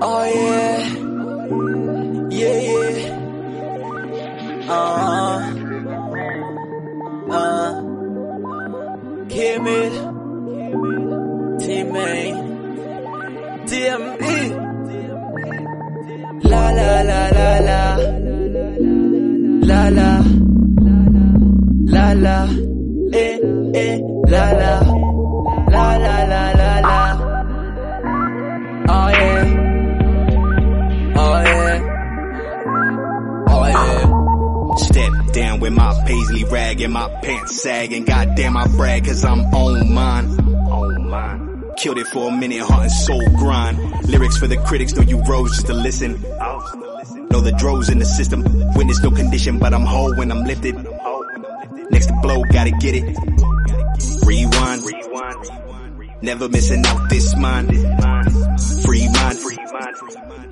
Oh yeah, yeah yeah. Uh huh. Uh. Kim it. T-Main. DME. La la la la la. La la. La la. Eh eh. La la la la la. Paisley rag and my pants sagging. Goddamn, I brag cause I'm on mine. On mine. Killed it for a minute, heart and soul grind. Lyrics for the critics, know you rose just to listen. Know the droves in the system. Witness no condition, but I'm whole when I'm lifted. Next to blow, gotta get it. Rewind. Never missing out this mind. Free mind.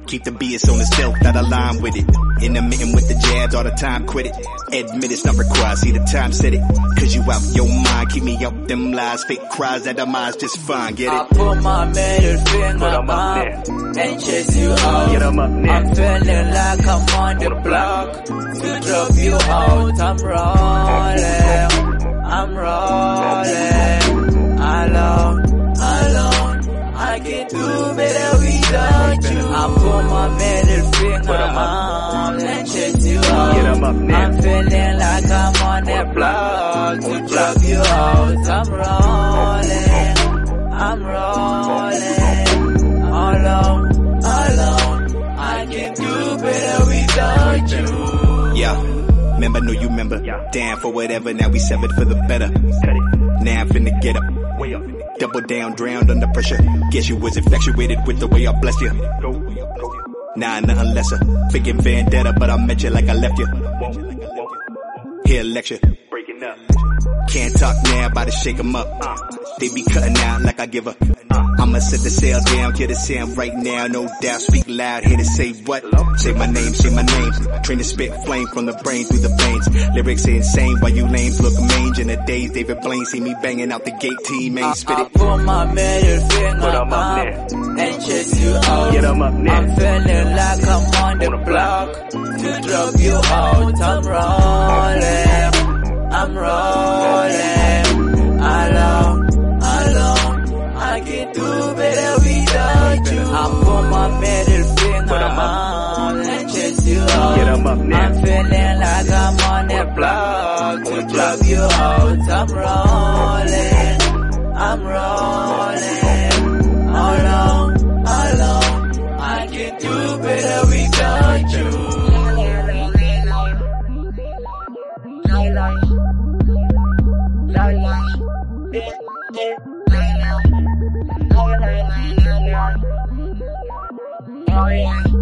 Keep the BS on the stealth, that align with it. Intermittent with the jabs all the time, quit it. Admit it's not required, see the time set it. Cause you out your mind, keep me out them lies. Fake cries that are mine, just fine, get it. I it? put my middle finger them up up and chase you out. Get 'em up I'm feeling like I'm on the block to drop you out. I'm rolling, I'm rolling, alone, alone. I can do better without you. I put my middle finger up and chase you out. Get up I'm feeling like I'm on the block to drop you out. I'm rolling, I'm rolling, alone, alone. I can do better without you. Yeah. Remember, know you remember. Yeah. Damn for whatever, now we severed for the better. It. Now I'm finna get up. Way up. Double down, drowned under pressure. Guess you was infatuated with the way I blessed you. Nah, nothing lesser. Faking vendetta, but I met you like I left you. Here, lecture. Breaking up. Can't talk now, about to shake 'em up. They be cutting out like I give a. I'ma set the sail down, get a sound right now, no doubt. Speak loud, here to say what? Say my name, say my name. Train to spit flame from the brain through the veins. Lyrics insane, while you lames look mange. In the days, David Blaine see me banging out the gate, team ain't spit I it. put my middle finger Put 'em up up next. and chase you out. Get 'em up I'm next. feeling like I'm on the On the block block to drop you out. I'm rolling, I'm rolling, alone, alone. I can do better without you. Oh yeah.